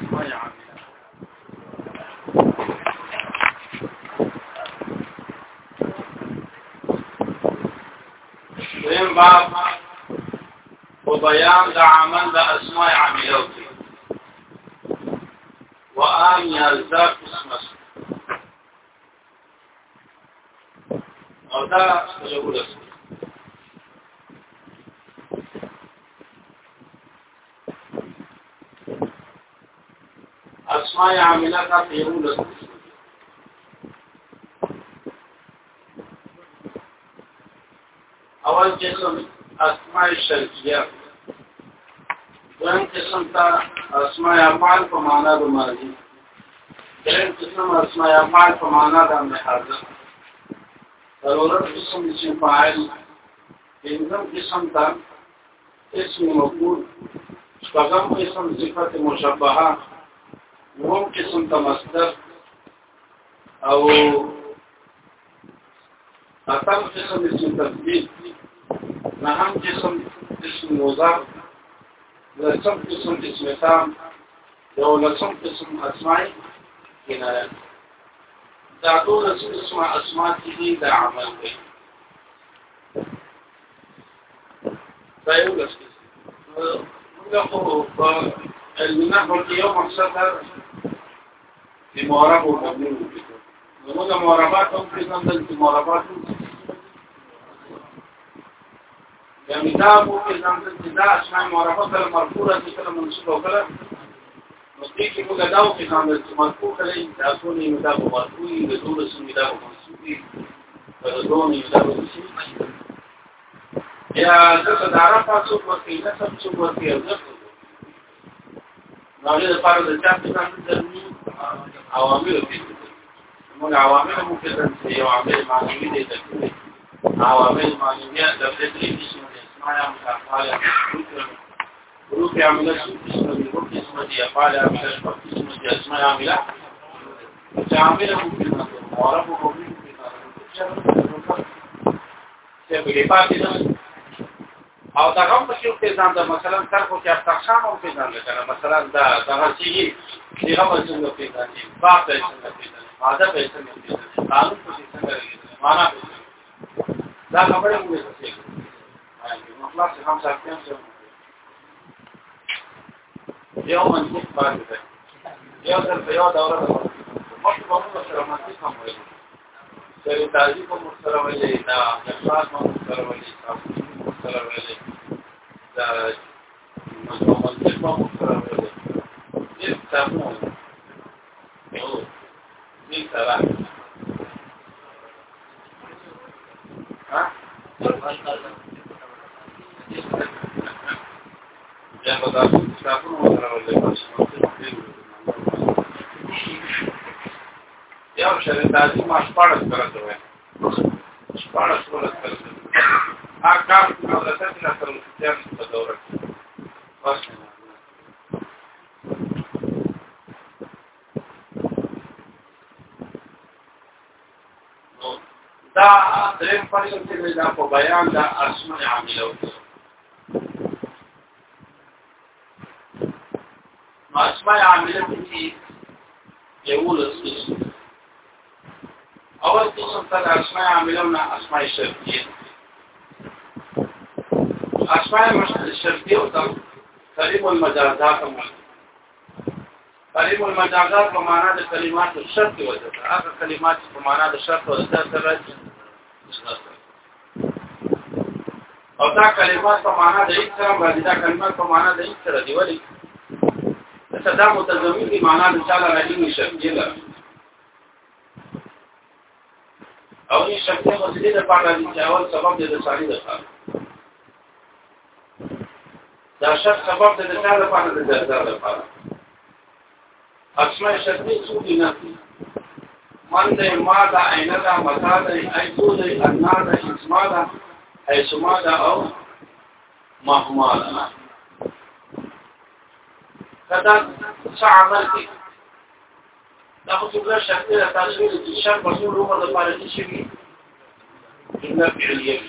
ما يعمل دویم باب و بیان دا عمل دا اسماء عمیلو تی و آن اسم او دا سلو رسول علماء عاملہ کا اول قسم اسماء شرکیہ دوم قسم تا اسماء افعال په معنا د ماضی دریم قسم اسماء افعال په معنا د محاضر ضرورت قسم چې فاعل پنځم قسم تا اسم مفعول شپږم قسم صفت مشبهه دوم قسم ته مصدر او اتم قسم اسم تفضیل نهم قسم اسم موضع لسم قسم اسم تام یو لسم قسم اسمائی کنایا دا دو لسم اسماء اسمائی کنی عمل دی دا یو لسم موږ خو په علمي کې یو مقصد د معرب او مبني نو د معربات هم قسم دل چې معربات یعنی دا مو قسم دل چې دا شای معربات سره مرفوعه چې سره منصوب وکړه نو دې کې موږ دا او قسم دل چې مرفوع کړي دا ټول یې دا په مرفوعي د ټول سم دا په منصوبي په دوه یې دا په یا څه دا را پاسو په کې نه سم څه ورته نه راځي د پاره د چا څخه ضروري عوامل موږ عوامل مو کې یو عامل معنوي دی عوامل معنوي د دې چې اسماء مقاله روح عامله اسمه دی روح اسمه دی افعال عامله اسمه دی اسماء عامله چې عامل مو کې معرب مو کې چې په پاتې نه او دا هم په کې ځان د مثلا تر خو کې افتخام هم کې ځان لکه مثلا دا دغه شی دی هم څنګه پیدا کی باپ یې څنګه پیدا ماده یې څنګه پیدا قانون په څنګه لګي معنا دا خبره موږ څه کوي مخلاص هم څنګه یو منطق باندې ده یو ځل په یو دوره ده مخکې موږ سره منطق هم وایي چې تاجی کوم سره وایي دا احساس مو سره وایي تاسو سره وایي دا مو منطق مو سره وایي يفتحون عود في سبع ها؟ يا بدا تشافون وترى ولا ماشي يا شرطه ما شپاره سره ده فصل کې دا په بیان دا اسماء عاملو ما اسماء عاملو کې یو لسیس اول قسم ته اسماء عاملو نه اسماء شرطیه اسماء شرطیه او تقریب المجازات کلمه المجازات په معنا د کلمات شرط وځه هغه کلمات په معنا د شرط وځه سره دا کلمات په معنا د هیڅ سره باندې دا کلمات په معنا د هیڅ سره دی ولی صدا متضمن دی معنا د تعالی رحیم شکل او دې شکل مسجد د پاره د اول سبب د ثاني د دا شرط سبب د تعالی لپاره د درځه لپاره اسماء شکل څو دي نه من ده ما ده اینه ده متا ده ایتو ده انا ده اسما ده حيث ماذا او مهما لنا کدا څه عمل دي دا خو څنګه شرط ده تاسو چې شرط په عمر د پاره کې شي جمله فعلیه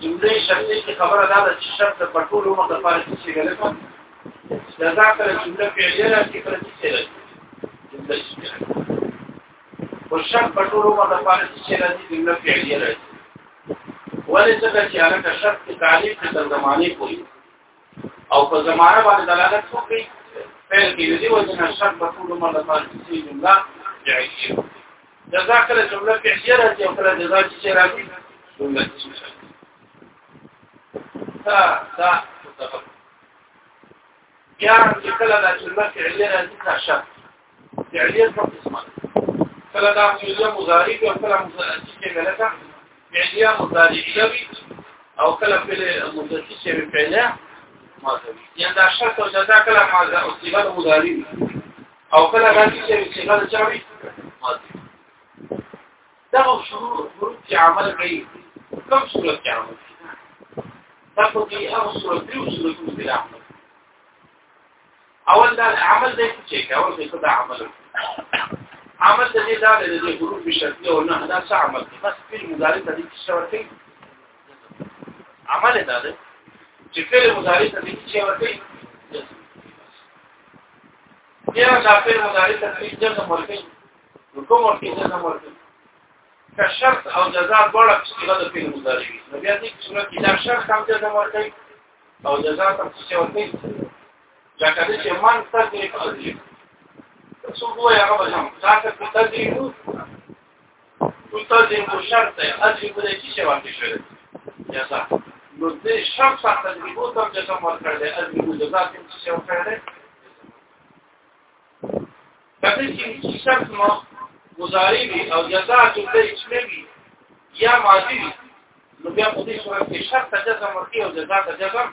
جمله شرطي چې خبره ده چې شرط په ټول عمر د پاره کې شي غلطه دا ځکه چې جمله فعلیه کې پر څه جمله شرطي او شرط په ټول عمر د پاره جمله فعلیه راځي ولې څنګه چې هغه شرط کې تعلق د زمانه کوي او په زمانه باندې دلالت کوي فعل کې دی او چې شرط په ټول عمر لپاره چې جمله فعلیه جزاء کله جمله فعلیه راځي او کله جزاء چې راځي جمله تا تا بیا چې کله د جمله فعلیه راځي دا شرط فعلیه په قسمه کله دا فعلیه مضارع او کله مضارع چې ملکه فعلیا مضارع شوی او کله فعل مضارع شوی فعلیا ماضی یعنی دا شرط او جزاء کله ماضی او صيغه مضارع او کله راځي چې صيغه چاوي ماضی دا شروع حروف عمل کوي کوم صورت کې عمل کوي تاسو کې هغه صورت دی او صورت مستل عمل اول دا عمل دی چې کاوه چې دا عمل عمل د دې دا د دې حروف شرطي او نه دا څه عمل دی بس فعل مضارع د دې څه ورته عمل دا دی چې فعل مضارع د دې څه ورته بیا دا فعل مضارع د دې څه ورته کوم ورته څه ورته که شرط او جزاء دواړه صيغه د فعل مضارع وي نو بیا دې صورت کې دا شرط هم جزاء ورکړي او جزاء هم څه ورکړي لکه چې من تدریک اذیب څو وای هغه بجام تاسو ته تدریو تدریم کو شرط دی تدریم د کی شی باندې شوی یا صح نو دې شرط څخه تدریم او تم چې کوم ورکړل دی تدریم د ذات څخه شی ورکړل کله چې شرط مو گزاری وی او جزاء دې اچمي یا ماضی وی نو بیا په دې صورت کې شرط ته جزاء ورکړي او جزاء ته جزاء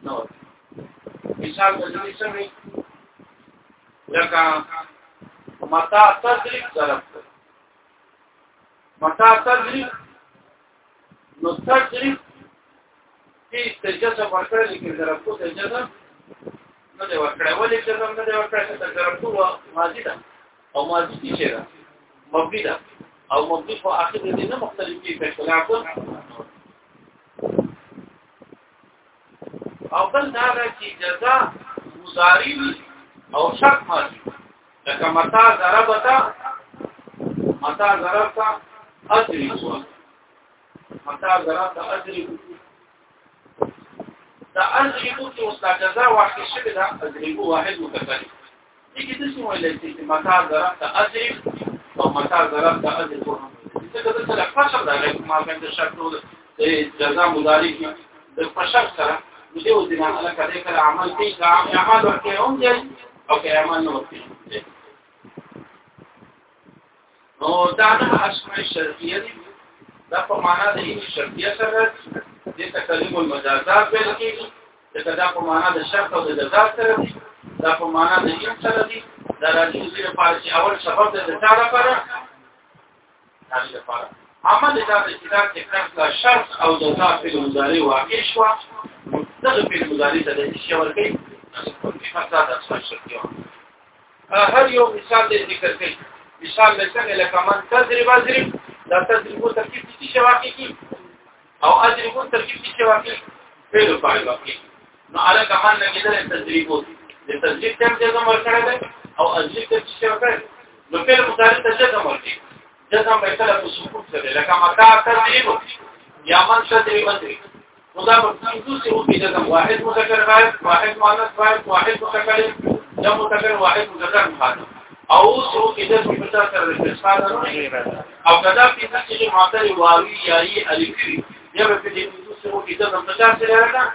نو مثال د دې سره لکه متا تدریک ضرب متا تدریک نو تدریک چې تجزه ورکړل لیکن ضرب کو تجزه نه دی ورکړل ولې چې څنګه دی ورکړل چې ضرب کو ماضی ده او ماضی کې شه ده مبني ده او مبني په اخر دې نه مختلف کې اختلاف او بل دا چې جزاء مضاری او شک مانی لکه متا ضربتا متا ضربتا اجری کو متا ضربتا اجری کو دا اجری کو چې مستجزا واخې شوی دا اجری کو واحد متکلم دي کې څه ویل چې متا ضربتا اجری او متا ضربتا اجری کو څه د سره فشار دا لکه ما باندې شک نو د جزا مداري د فشار سره دې ودینه علاقه دې کړ عمل کې عام اعمال ورته هم دي او کرمان نو وکړي نو دا نه اسماء شرعیه دي دا په معنا د شرعیه سره د تکلم المجازات ویل کېږي دا دا په معنا د شرط او د جزا سره دي دا په معنا د یم سره دي دا راځي چې په اول سبب د جزا لپاره راځي لپاره عمل دا د ابتداء تکرار لا شرط او جزا په مضارع واقع شو دغه په مضارع د شی ورکې فساد اصل شي هر یو مثال دې ذکر کړي مثال لکه لکه من تضرب اضرب دا تضرب ترکیب دي چې واقع کی او اضرب ترکیب دي چې واقع فعل فاعل واقع نو علي کمان لګیدل تضرب دي د تضرب ټیم چې زموږ کړه ده او اضرب چې واقع نو فعل مضارع ته جزم ورکړي جزم به کله په سکوت سره لکه متا تضرب یا من تضرب اضرب مضاف خصوصي وفي جزم واحد مذكر غائب واحد مؤنث غائب واحد متكلم جمع متكلم واحد مذكر مخاطب او سو في جزم بتا سره الاستفاده او کدا في نفس معطل واوي ياي الفي يبقى في خصوصي وفي جزم بتا سره راځه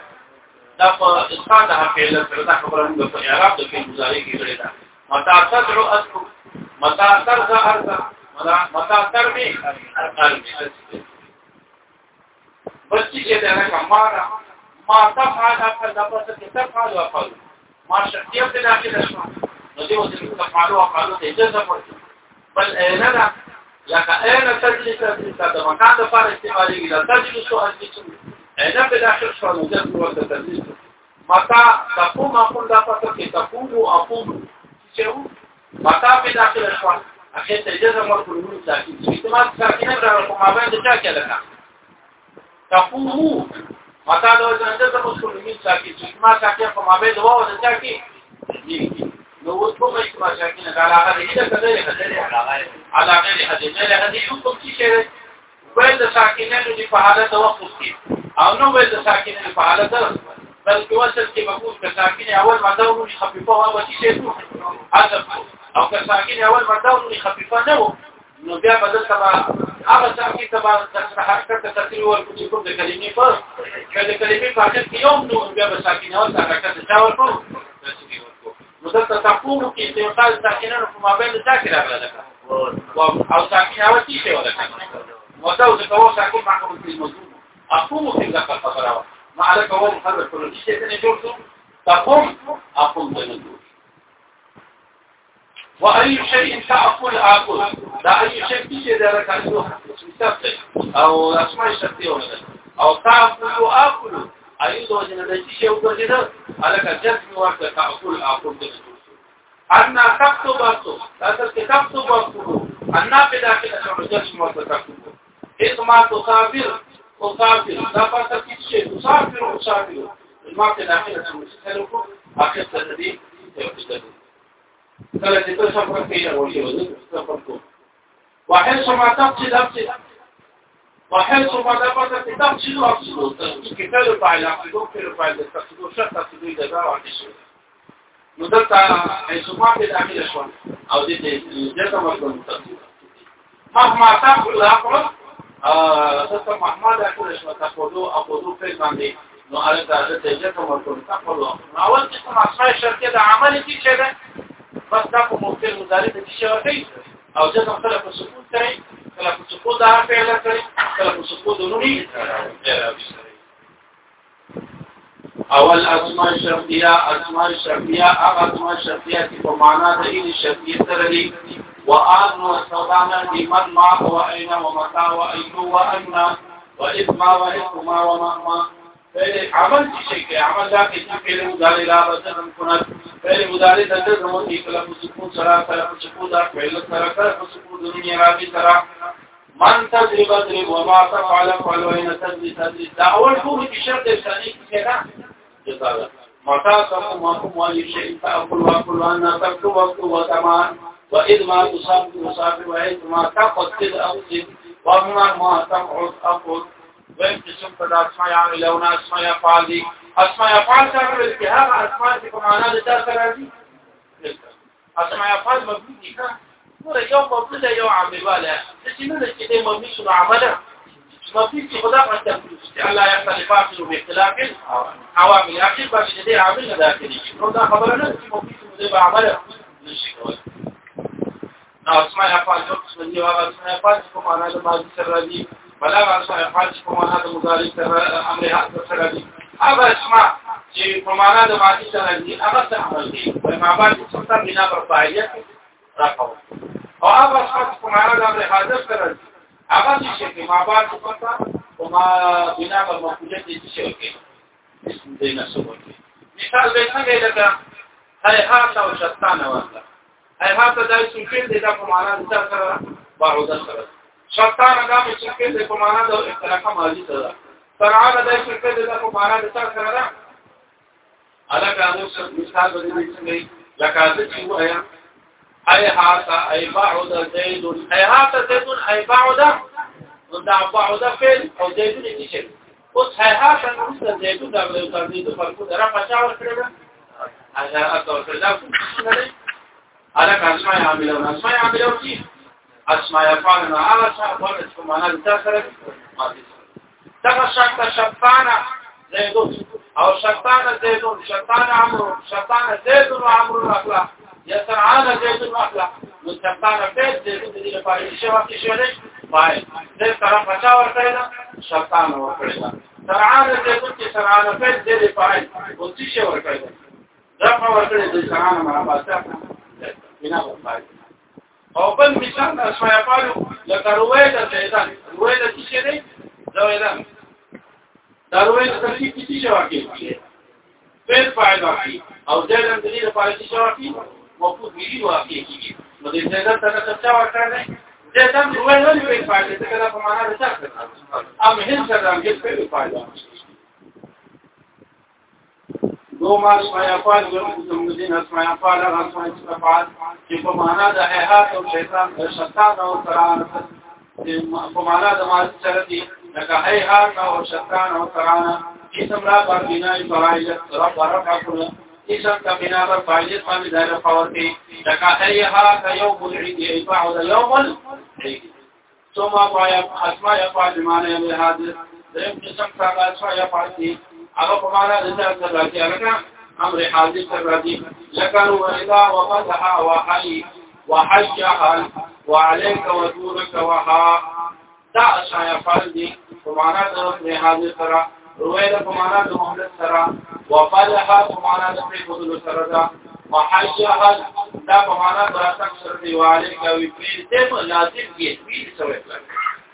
دا په اسقاط هغه فعل سره دا خبره موږ په اعراب د فعل مضارع کې کړې ده متا تدعو اسم متا ترغ ارغ متا ترمي ارغ بلکې چې دا رقم ما ما تفعل افعل دا پس کې تفعل افعل ما شرطیه ته داخله شو نو دې وځي تفعل افعل ته اجازه ورکړي بل انا لك انا تجلس تستخدم مكان د فار استعمالي لا تجلس او تجلس انا په داخل شو نو دې ورته تجلس متا تقوم اقوم دا پس کې تقوم اقوم چې هو متا په داخله شو اخر ته اجازه ورکړي نو دا کې استعمال راو کومه باندې چا کې لکه تقومو مکان او ځنده ته مسلمانین ساکي چې ما ساکي په ما به دوا ودا ساکي نو اوس په مې چې ما ساکي نه علاقه دې ده کله کله علاقه دې حدې نه له دې یو کوم څه شي وایي د ساکینانو دی په حالت توقف کې او نو وایي د ساکینانو په حالت بلکې وصل کې مقبول که ساکین اول مداونو نه خفيفه او چې شي او که ساکین اول مداونو نه خفيفه نه نو بیا بدل تبع هغه څنګه چې تبار د حرکت د تسلیل او چې کوم د کلمې په کله کلمې په اخر کې یو نو بیا به ساکینه او حرکت دا ورکو نو دا تفکر کې چې یو کال ساکینه په مابین ذکر راغله او ساکینه او چې څه ورکو نو دا اوس کوو ساکو ما کوم څه موضوع اقوم في ذاك الخبر ما عليك هو محرك كل شيء ثاني جورته تقوم اقوم بنزول واي شيء تاكل اكل دا اي شيء چې دا راکړو او اسماء شرطي ونه او تاكل اكل اي دوه نه د شي او ګرځي دا الکه جسم ورته تاكل اكل د ان تكتب اكل تاسو کې تكتب اكل ان په داخله جسم ورته تاكل اذ ما تصابر وصابر دا پاتې چې تصابر او صابر ما په داخله سره مشکل وکړه اخر څه دې ته وکړه کله چې تاسو په کې راوړی و تاسو په کو وحيث ما تقصد أفسد وحيث ما دفت تقصد أفسد كتاب فعل أفسدون كتاب فعل تقصدون شرط أفسدون إذا دعوا عن الشيء ندلت حيث ما في الأمير أشوان أو دي جزء مردون تقصد مهما تقول أقرب تقصد مهما تقول أشوان تقولوا أقولوا في المعنى نو هغه د دې چې کومه کومه تقولوا نو اول چې کومه شرط د عمل کې چې ده بس دا کوم مختل مضارع د شي او ځکه خپل په سکون کوي کله په سکون دا پیل کوي کله په سکون دونی اول اسماء شرطیه اسماء شرطیه هغه اسماء شرطیه چې په معنا د دې شرطیه سره دي وآن واستودعنا بمن ما هو أين ومتى وأين وأن وإثما وإثما ما فإذا عمل شيء عمل ذاك الشيء فإذا مدار إلى رجل كنت مدارې د لږ وروسته کلم سکون سره کلم سکون دا فعل سره کلم سکون دنیا راځي سره من تدري بدري وما تفعل فعل وين تدري تدري دا اول ټول کې شرط ثاني کې دا جزاله متا کوم ماكم والی شي تاكل واكل وانا تكتب وقت وتمان واذ ما تصاب تصاب واذ ما تقصد اقصد وما ما تقعد اقعد ویم قسم په اسماء عاملون اسماء افعال دي اسماء افعال څنګه ویل کې هغه اسماء چې په معنا د تر سره دي اسماء افعال مبني دي ښا نور یو مبني ده یو عامل ولا چې نور چې دې مبني شنو عمله مبني چې خدا په تفصیل چې الله يختلفا فيه باختلاف عوامل اخر باندې دې عامل نه داخلي نو دا خبره نه چې مبني دې به عمله نشي کولای نو اسماء افعال یو څه دی هغه اسماء افعال چې په معنا د ماضي سره دي بلغ الحج په معنا د مضارع سره امر حق سره دی هغه اسمع چې په معنا د ماضي سره دی هغه څه عمل دی په معنا د څه بنا پر فاعلیت راکاو او هغه اسمع په معنا د امر حاضر سره دی هغه چې په معنا د څه په ما بنا پر مقوله دي چې وکړي اسم دې نه سوږي مثال به څنګه لکه هاي هاته او شتانه وځه هاي هاته دای څو کې د معنا د څه سره باور سره شطان دا په شکل د کومانا د اختلاف ماضي ده سرعان دا شکل د کومانا د سره سره ده الګا موږ مثال به دې څنګه لکه د چې وایا اي هاتا اي بعد زيد اي هاتا زيد اي بعد دا بعد فعل او زيد دې شي اوس هاي هاتا موږ زيد دا له ترتیب فرق دره پچا ور کړل هغه اته ورته دا څه نه لري الګا اسماء عامله اسماء عامله اسماء یفعل نه هغه څه په دې معنا د تاسو دغه شکته شیطان زیدون او شیطان زیدون شیطان امر شیطان زیدون امر اخلا یسرعان زیدون اخلا نو شیطان په دې دې لپاره چې وخت شي ولې پای دې طرف بچا ورته دا شیطان ورکړي دا سرعان زیدون چې سرعان په دې لپاره اوسې ورکړي دا په ورکړي د شیطان مرابطه بنا ورکړي او بل مثال د اسماء پالو لکه روایت د زیدان روایت د څه دی زیدان دا روایت د څه کی څه واقع فعل فائدہ کی او زیدان د دې لپاره څه واقع موجود ویلی واقع کیږي نو د زیدان څخه څه واقع نه زیدان روایت نه ویل فائدہ څنګه په معنا رسېږي ام هیڅ څنګه فعل فائدہ دوما اسماء افعال ګرو زمودین اسماء افعال هغه اسماء افعال چې په معنا د احاط او شیطان شیطان او قران په معنا د مال سره دي لکه احاط او شیطان او قران اسم را پر بنای فرایت رب رفع کړه اسم کا بنا پر فاعلیت باندې دایره پاور کې لکه احاط یوم العيد يفعل يوم العيد ثم ما اسماء افعال معنا له حاضر دیم قسم کا اسماء افعال هغه په معنا د ځان سره راځي هغه امر حاضر سره راځي لکه وإذا وفتح وحي وحيها وعليك ودورك وها دا اشعیا فرض دي په معنا د امر حاضر سره روایت په معنا د مهلت سره وفتح په معنا د پریخودلو سره دا وحيها دا په معنا د راتک سره دی وعليك وفي تم لازم کې تفصیل سره وکړه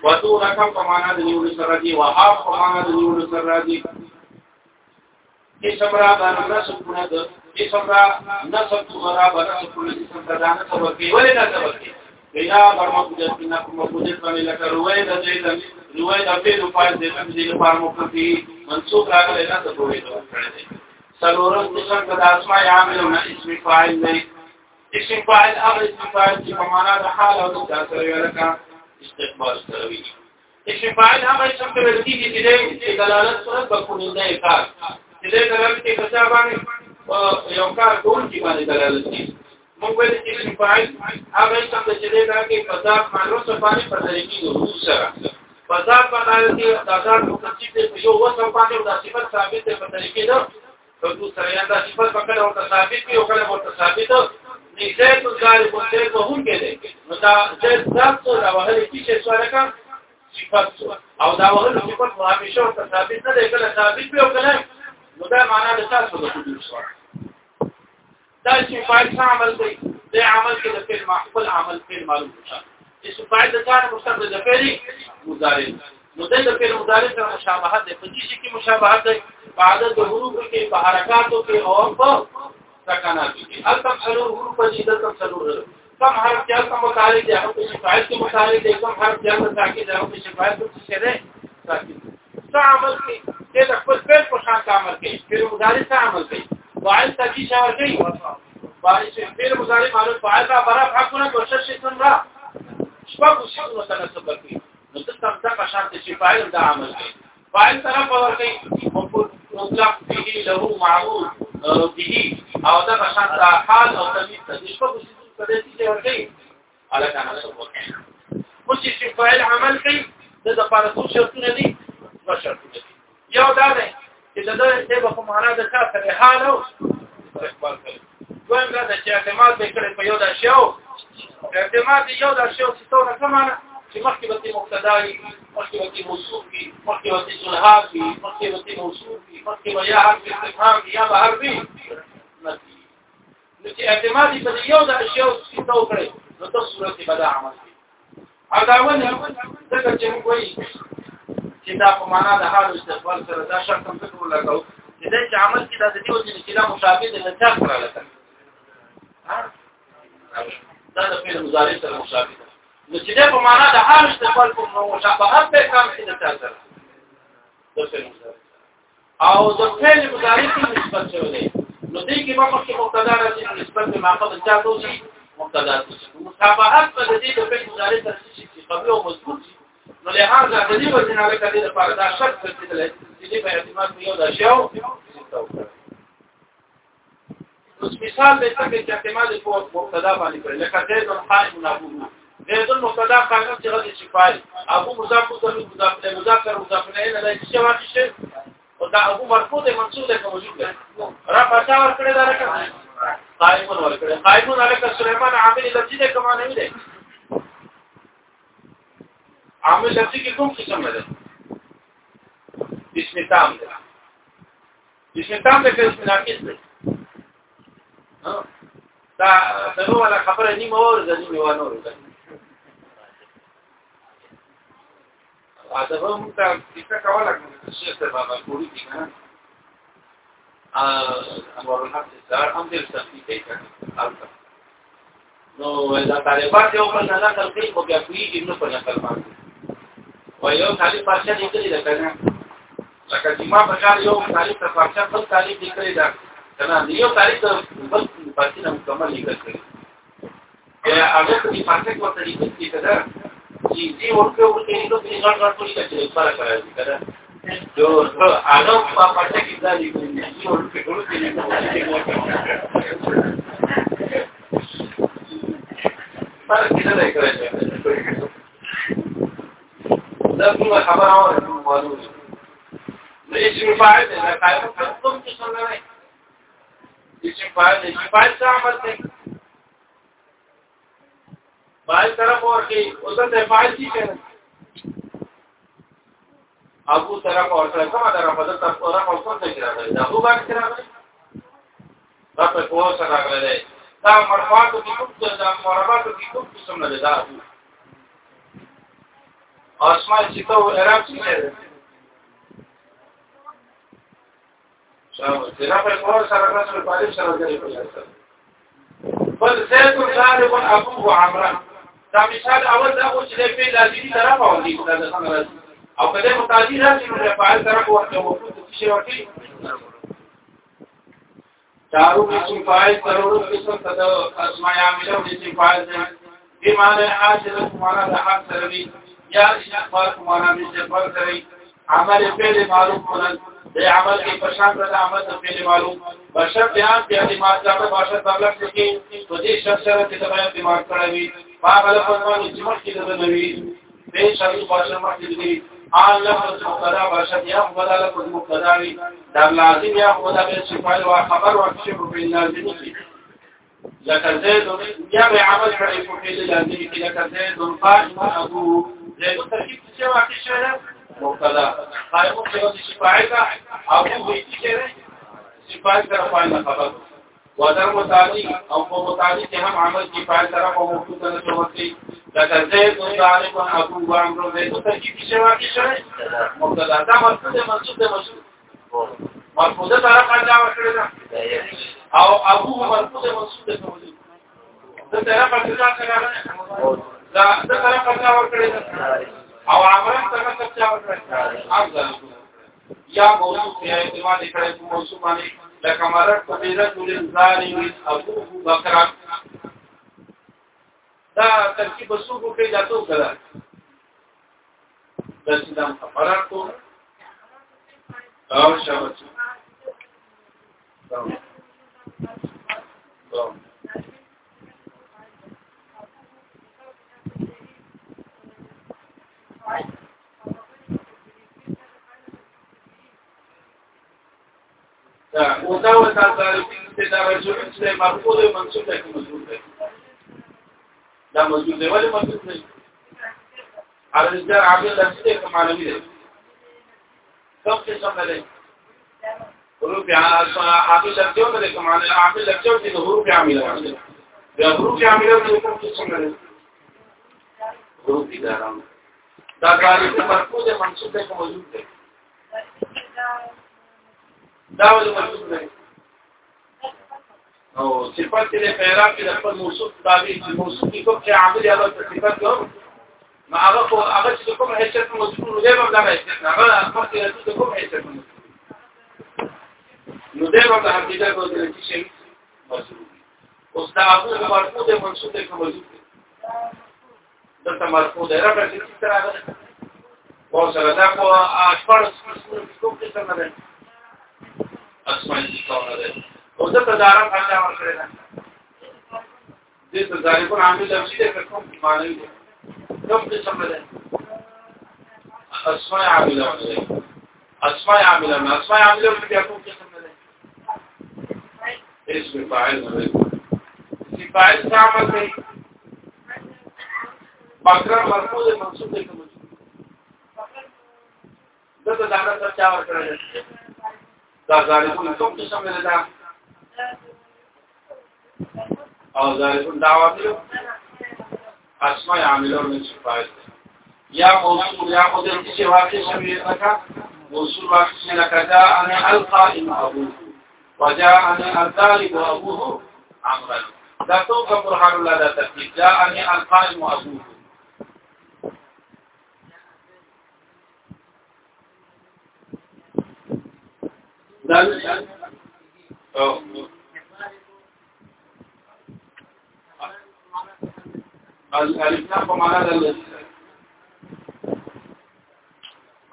وتو رقم په معنا د نیول سره دی وها په معنا د نیول سره دی اسم را باندې نسب کړه د اسم را نسب تو را باندې کړه د اسم را دانه توکي ولې نه توکي بیا برمو د جنہ کوم په دې باندې لکه روي د دې د روي د په لو پای دې په دې لپاره مو کوي منسوب راغلی نه توکي سلورم اسم د اسماء عاملونه اسم فاعل دی اسم فاعل هغه اسم فاعل چې په معنا د حال او د سره یو لکه استقبال کوي اسم فاعل هغه اسم ته ورتي دي چې دلالت سره په کوم ځای کار چې دې کلام کې بچا باندې یو کار کول کې باندې دلالت کوي موږ ولې چې فایل هغه څنګه چې دې کار کې فساد مانو څه باندې په طریقې ضرور سره فساد باندې دې دادار متصیب دې یو وسه باندې د صفات ثابت په طریقې ده او د سره یاده صفات پکړه او ثابت کې او کله مو ثابت نيزه تو ځای په څیر په هون کې ده نو دا چې تاسو راوهلې چې څه راکا صفات او دا وهل صفات مو همیشه ثابت نه ده کله ثابت به او کله نو دا معنا د تاسو د حضور سره دا چې فاعل عمل کوي د عمل کې د فعل محفل عمل فعل معلوم شي چې فاعل د کار مستقبل د فعل مضارع نو د فعل مضارع سره مشابهت ده په دې کې مشابهت ده په عدد د حروف کې په حرکاتو کې او په سکاناتو کې التم حروف حروف دي د کم سره کم حرف یا کم متعلق دي او په فاعل کې متعلق دي کم حرف یا کم تاکید او په فاعل کې څه ده تاکید څه عمل کې دې د خپل پیل په شان عمل کوي فعل مضارع څه عمل کوي فاعل تکی شامل کوي فاعل چې فعل مضارع معلوم فاعل را برابر حقونه کوشش څنګه را شپږ شپږ متناسب کوي نو د تم څخه شان چې فاعل دا عمل کوي فاعل طرف اور کوي مطلق به له معمول به او دا شان دا حال او تمیز شپږ شپږ چې ورګي علاقه نه شو وکړي خو چې فاعل عمل کوي د لپاره څه شرطونه دي څه شرطونه دي یو دا دی چې د دې د په معنا د چا سره حال او دویم دا چې اعتماد وکړي په یو د شیو اعتماد یو د شیو چې څو نه کومه چې مخکې به مبتدا وي مخکې به موصوف وي مخکې به الهاب وي مخکې به موصوف وي مخکې به یا حرف استفهام یا به حرف وي نو چې اعتماد په یو د اشیاء چې تاسو کړئ نو تاسو صورت به دا عمل کوي اګاون څنګه چې موږ وایي چې دا په معنا د حال استقبال سره دا شرط هم څه ولګاو چې دا چې عمل کې دا د دیو ځینې چې دا مشابه د نڅاق سره لته دا د فعل مضارع سره مشابه ده نو چې دا په معنا د حال استقبال کوم نو مشابهت به کم کې د تاسو سره او د فعل مضارع کې نسبت شوی دی نو دې کې به مخکې مبتدا راځي نسبت به معقد چا توسي مبتدا توسي مشابهت به د دې د فعل مضارع سره چې قبل او مضبوط شي نو لهغه د دې وجه نه لکه دې لپاره دا شرط څه چې دې په اعتماد یو دا شاو نو مثال دې څنګه چې اعتماد په مبتدا باندې کړل لکه دې د حاج نابو دې د مبتدا قائم چې غږی شفای ابو مضاف او مضاف له مضاف سره مضاف نه نه لای شي واقع شي او دا ابو مرفوع دې منصوب ده موجود ده را پتا ور کړی دا راکړه قائمون ور کړی قائمون علیک سليمان عامل لفظ دې کما نه دی عامل لفظي کې کوم قسم ده اسم تام ده اسم تام ده که اسم ناقص ده دا دغه ولا خبره نیمه ورزه نیمه ونه ورزه اته هم تا کیسه کوله چې څه بابا کولی دي نه ا انور الحق سر هم دې څه کې کوي نو دا طالبات یو پر نه نقل کوي خو بیا کوي نو په نقل باندې و یو طالب پرچه لیکلی ده کنه لکه جما په کار یو طالب ته پرچه بل طالب لیکلی ده کنه یو طالب ته بل پرچه نه مکمل لیکل کړي یا هغه په پرچه کې ورته لیکل کیږي دا چې دې ورته ورته نه کوي غړ غړ کوي چې لپاره کوي کنه جو هغه په پرچه کې دا لیکل کیږي ورته ټول نه کوي پرچه نه کوي دا کومه خبره وره معلومه نه هیڅ فاعل نه قائم کوم څه څنګه نه هیڅ فاعل نه هیڅ فاعل څه عمل دی فاعل طرف ورکی اوسه ته فاعل کی کنه ابو طرف ورکړه کومه طرف ده تاسو طرف ورکړه چې راغلی دا هو باندې راغلی دا په کوه سره راغلی دا مرفاتو کې کوم څه دا مرفاتو کې کوم څه نه ده دا اسمان چې ته عراق څه نه ده شاو چې را په کور سره راځو په پاریس سره ځي بل زيد غالب ابو عمرو دا مثال اول دا و چې په لازمي طرف باندې دا څنګه راځي او په دې متعدی راځي نو په فعال طرف ورته موجود شي ورته چارو قسم فاعل ضرور قسم تد اسماء عامله او قسم فاعل دي معنی حاصله معنا د حق سره یا استغفار کو معنا میں استغفار کریں عمل پہلے معلوم ہونا دے عمل کی پشان رضا عمل پہلے معلوم بشر بیان کیا دماغ کا باشا تعلق سے کہ تو جی شخص سره کې دماغ دماغ کړوي ما غل په ځوان جمع کې د نوي به شری باشا ما کې دي آن لفظ مقتدا باشا یا خدا لفظ مقتدا وی در لازم یا خدا به صفال و خبر و کشف په لازم کې لکه زید یا به عمل علی فعل لازم کې لکه زید القائم ابو جایو ترکیب څه واقع شوی ده مبتدا قائم څه شي فاعل او هو چې ده صفات سره فاعل خبر وذر متعلق او په متعلق هم عمل کې فاعل سره په مفعول سره شوی لکه زید نو طالب ابو عمرو زید ترکیب څه واقع شوی مبتدا دا مرفوع منصوب ده مشهور مرفوع ده طرف الله وکړه او ابو مرفوع منصوب ده موجود ده طرف الله څنګه دا څنګه قبضه ورکړي او عمره څنګه قبضه ورکړي افضل یا موضوع په اعتماد کړي په موضوع باندې لکه مرر قبیله ټول انساني وي ابو بکر دا ترکیب سوبو کې جاتو کړه د سیدام خبره کو او شابه Thank you. دا متاول تعارفین ته دا رجوع اسلام مرفوض او منصوب ده مضبوط ده دا مضبوط ده ولی مضبوط نه على الجار عامل لفظي كمعنوي ده كم قسم ده حروف عامل لفظي ولا كمعنوي عامل لفظي ده حروف عامله ده حروف عامله ده كم قسم ده حروف اداره دا کاری ته مرکو دې منصوب دې کوم موجود دې دا ولې موجود دې او صفات دې په اعراب کې د خپل موصوف تابع چې موصوف کې کوم چې عامل یا د صفات کوم ما هغه خو هغه چې کوم حیثیت موجود دې به دا حیثیت هغه هغه چې کوم حیثیت نو دې به حقیقت کو دې چې موجود اوس دا هغه مرکو دې منصوب دې کوم موجود دلته مضبوط دی راځي چې څنګه راځي خو سره دا خو اشپړ څه څه څه څه نه ده اسمای عامله ده اسمای عامله ما اسمای عامله کې اسم فاعل نه دی سی فاعل څه مکرر مرفوع دی منصوب دی کوم دغه دا نه څه چا ورکړل دا ظالمون کوم څه شامل ده او آه، ظالمون دعوا دی اسماء عاملون من شفاعت یا موصول یا قدرت چې واقع شوی لکه موصول واقع شوی لکه دا انا القى ان ابوه وجاءني الطالب وابوه عمرو دا تو کوم حال الله دا تفصیل جاءني القى ان ابوه الالفلام په معنا د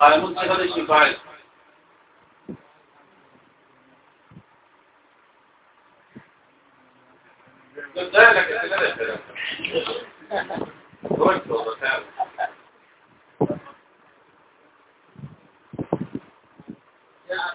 قائمون څخه شفاعت Yeah.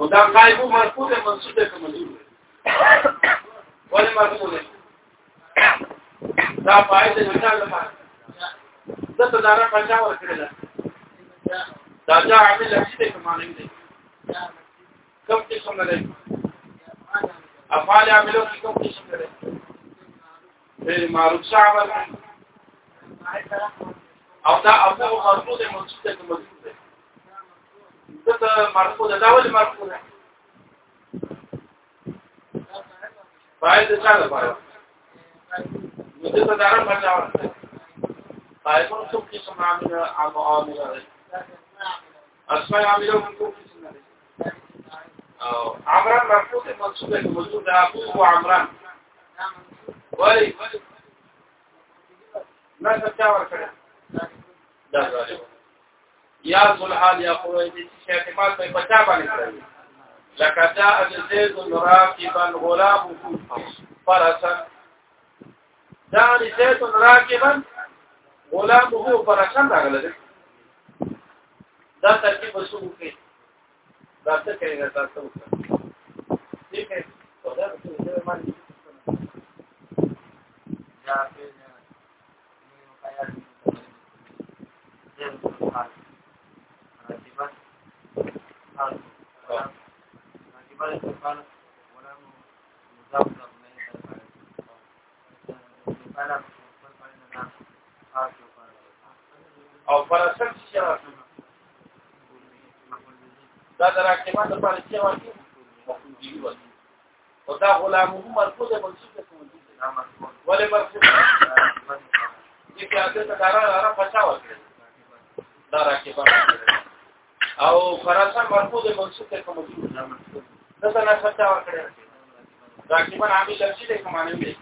نو دا قائبو مرفوع ده منصوب ده کمجرور ولی مرفوع ده دا فائد ده نجا لپاره دته دا را پنجا ورکړل دا جا عامل لشي ده کمانه ده کوم قسم نه ده افعال عاملو کې کوم قسم نه ده فعل معروف شامل او دا او مرفوع ده منصوب ده کمجرور صفت مرفوع ده دا ولې مرفوع ده فاعل د څه لپاره مجھے تو دارم بچا ہوتا ہے قائمون سب قسم عامل عامل اسماء عامل من کو قسم عمران مرفوع ده منصوب ده موجود ده ابو عمران ولی نه څه ورکړه دا غواړم یا زلحال یا قوی چې اعتماد په بچا باندې کوي لکه جاء زيد راكبا غلام فرسا جاء زيد راكبا غلامه فرسا راغله دا ترکیب شو کې دا څه کوي دا تاسو ٹھیک ہے تو دا څه دې باندې یا په دې نه یو کایا دې او فرسل چې راځي دا دراکمه د پاره چې واکې مخدوی و او دا غلام هم مرکوزه منصوب ته کومه نه مرکوزه ولې مرکوزه چې هغه ته دارا را پچا وکړي دراکمه او خراسان مرفوض منصوب ته کوم دي دا څنګه څه تا وکړه راکیبا عامل لفظي ته کوم معنی دی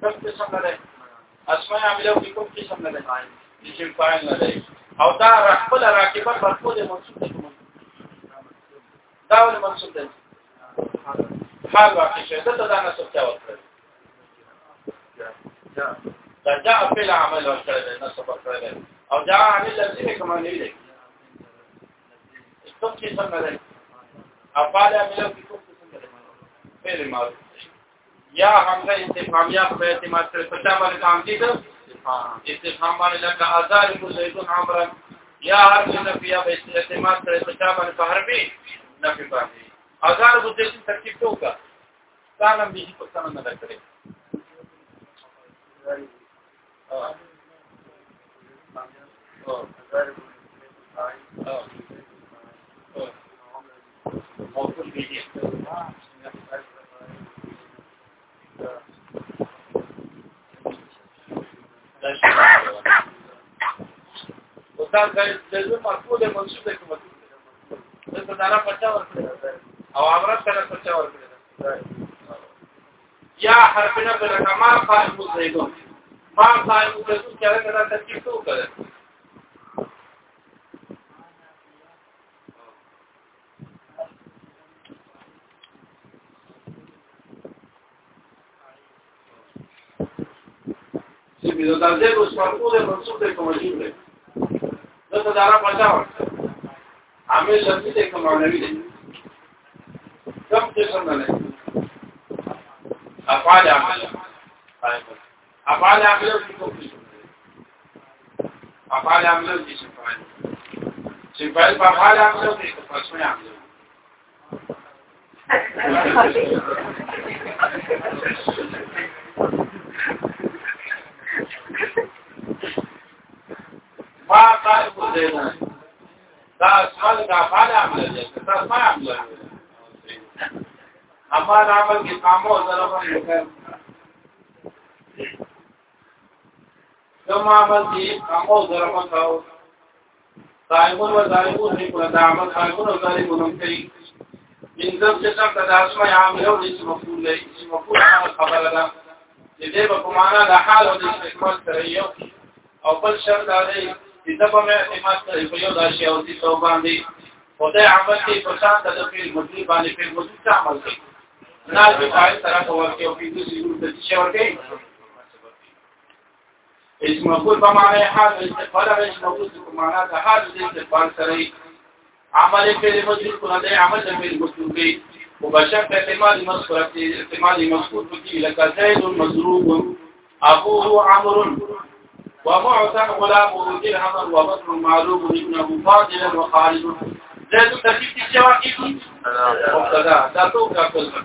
کوم څه نه ده اسماء عامله په کوم څه نه ده چې فاعل نه ده او دا رقبل راکیبا مرفوض منصوب ته کوم دا ول منصوب ده حال واقع شه دا دا نه څه تا وکړه دا جاء فعل عمل وکړه نه څه وکړه او جاء عامل لفظي کوم معنی دی کوم څه څنګه ده افعال عمله کې کوم څه څنګه ده پیل مارو یا همزه استفهامیا په اعتماد سره په تاسو باندې کار کیږي استفهام باندې لکه ازار کو زیدون عمر یا هر څه په بیا به اعتماد سره په تاسو باندې په عربي نفي باندې ازار کو زیدون ترکیب توګه ځانم به په څنګه نه درکړي او ازار کو زیدون عمر او استاد غیر دغه مرکوده منصوب ده کومه ده په دارا پچا ورکړه او عبرت سره پچا ورکړه یا حرف نه بل کما فاعل مزیدو ما فاعل مزیدو چې هغه ترتیب تو کړه تلميذ دا زيد اوس مرفوع ده منصوب ده کوم مجهول ده دا څه دارا پچا وخت عامل شرطي ده کوم معنوي ده کم قسم نه افعال عامل افعال عامل کوم افعال عامل دي څه چې په افعال عامل دي په اسمه عامل Thank you. ما قائم زینا دا اسمال دا فعل عمل دی دا ما عمل اما عمل کی قامو ضرب نه کم عمل کی قامو ضرب کاو قائمون و ظالمون دی کړه دا عمل قائمون او ظالمون هم کوي ان ذم چې څنګه دا اسماء عامل او اسم مفعول دی اسم مفعول خبره ده دې په معنا د حال او د استعمال سره یو او بل شرط دا دی چې دا په اعتماد په یو داسې او دي تو باندې خدای عمل کې پرشان د خپل مجلي باندې په مجلي څه عمل کوي نه د پای سره کوو کې او پیږي چې د څه ورته اسم مفعول په معنی حال استفاده او اسم مفعول په معنا د حال د استفاده سره عمل په مجلي کول د عمل د په مجلي کې مباشر په اعتماد مسکرات اعتماد مسکوت کې لکه زید مضروب ابوه عمرو ومعتق غلام درهما وبطن معلوم ابنه فاضلا وخالد زيد تكيف الشواكب مبتدا ذاتوك كلمة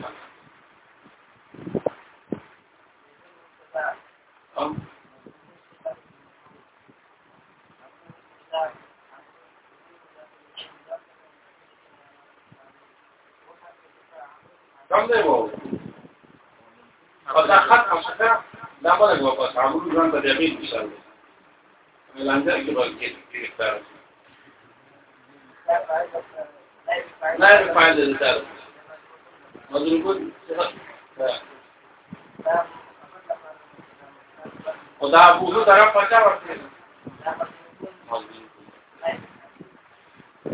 كم دی وو پس خط او شکا لا به واپس عملو ځان ته دی امین انشاء الله Eğlendir ki böyle keyifler. لا يفعل ذلك مضروبون او دا ابوهو طرف پچا ورته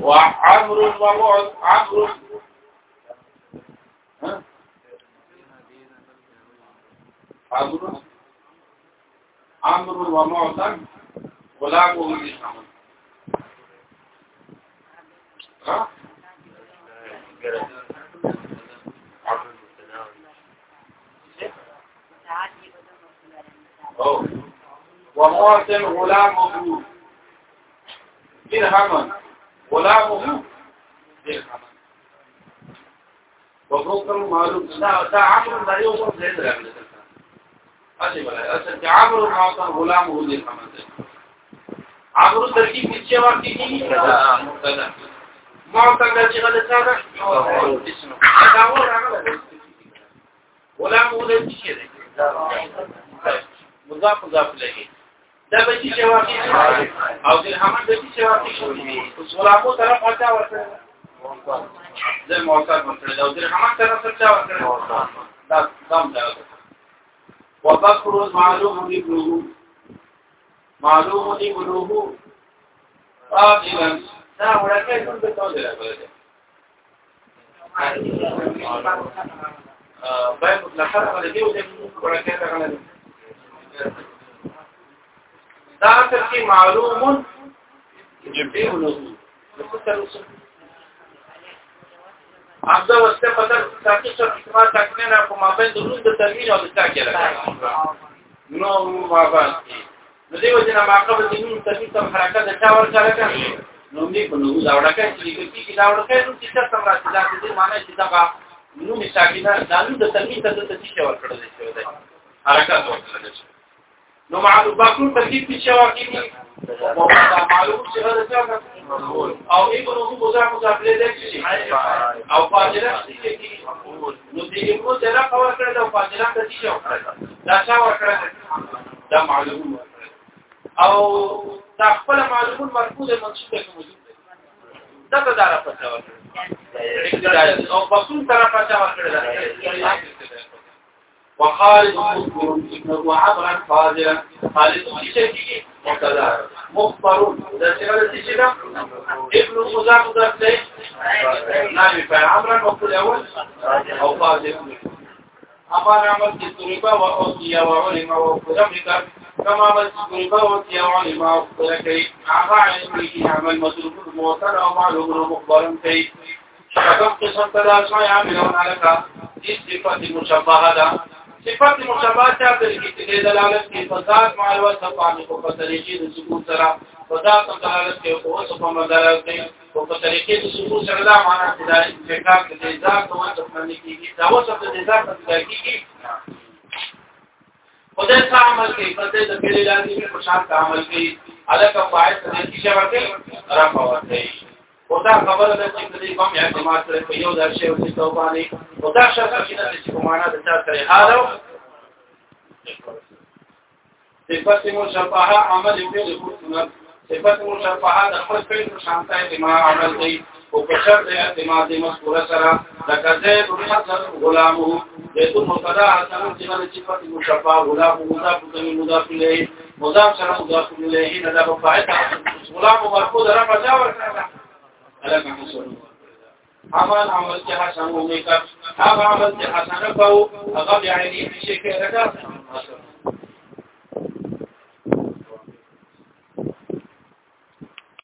وعمر ومعوذ عمرو عمرو عمرو ومعوذ غلامه لشامل ها ومواطن غلامه درهما غلامه درهما وفوق المعلوم ده عمرو ده يوصل زي ده اصل تعامل مواطن غلامه درهما عمرو ترکیب هیڅ یو وخت کیږي ما څنګه چې غل څه ده ولا مو دې مضاف مضاف لګي دا به چې جواب او د حمد به چې جواب شي اوس ولا طرف اچا ورته زه موثق مطلب دا د حمد طرف اچا ورته دا دم دا وبکر معلوم دی معلوم دی بلوغو قابلا دا ورکه ټول به تاسو راغله ا بای مطلقه دې ولې ورکه راغله دا تر کې واسطه پتر تاکي څو استعمال تکنه نه کومه بل د تلوین او د تاکي نو ما باندې نو دی وجه نه ماقبل د نور تفصیل سم حرکت چا ورکړه کړه نو موږ په نو دا وړه کې چې لیکي چې دا وړه کې نو چې څه سم راځي دا دې معنی چې دا نو می ساکینا دالو د تنظیم ته د تشې ورکړل شوی دی حرکت ورکړل شوی نو معلوم باکر ترکیب کې شوا کې معلوم چې هغه څه او ابن هو مضاف مضاف له دې چې او فاضله چې نو دې کوم څه راکور کړل او فاضله ته چې دا څه ورکړل دا معلومه او دا خپل معلومون مرفوض منصوب کې موجود دي دا ته دارا پتا ورکړه او پښتون وخالد انه عبرا فاضلا خالد مخبر ده ابن ده اول او فاضل اما عمل التربه واوصي وعلم وقدم ذكر كما بالموت يعلم أفضل كي عفا عن ملكي عمل مطلوب الموتن أو معلوم مخبرا كي فكم قسم تلاسع يعملون عليك دي صفة مشبهة دا صفت مشابهت چاہتا ہے کہ تیرے دلالت کی فضاد معلوہ صفحانی کو فتریقی دو سکون سرا فضاد تم دلالت کے اوپر صفحہ مدارت کے کو فتریقی دو سکون سرا دا معنی خدای انفقاق دیزار تو وصف مندی کی دعوت صفحہ دیزار تفضل کی کی خدای څخه عمل کوي په دې د پیری لاندې په خوشحال کا عمل کوي الکه فائد څه کی شو ورته را پوهته او دا خبره ده چې دې کوم اعتماد سره په یو درشه او توبه باندې او دا شرط چې نه چې معنا د تاسو سره حالو صفات مو شفاعه عمل په دې خو صفات مو شفاعه د خپل په شانته دماغ عمل کوي او په شرط اعتماد مذکوره سره لکه زید الحسن غلامه زید مبتدا حسن چې باندې صفت مشفع غلامه مضاف ضمیر مضاف الیه مضاف سره مضاف الیه نه دا فاعل غلامه مرفوع رفع جاور کړه الکه حسن عمل عمل چې حسن ومې کا هغه عمل چې حسن په هغه یعنی شي کې راځه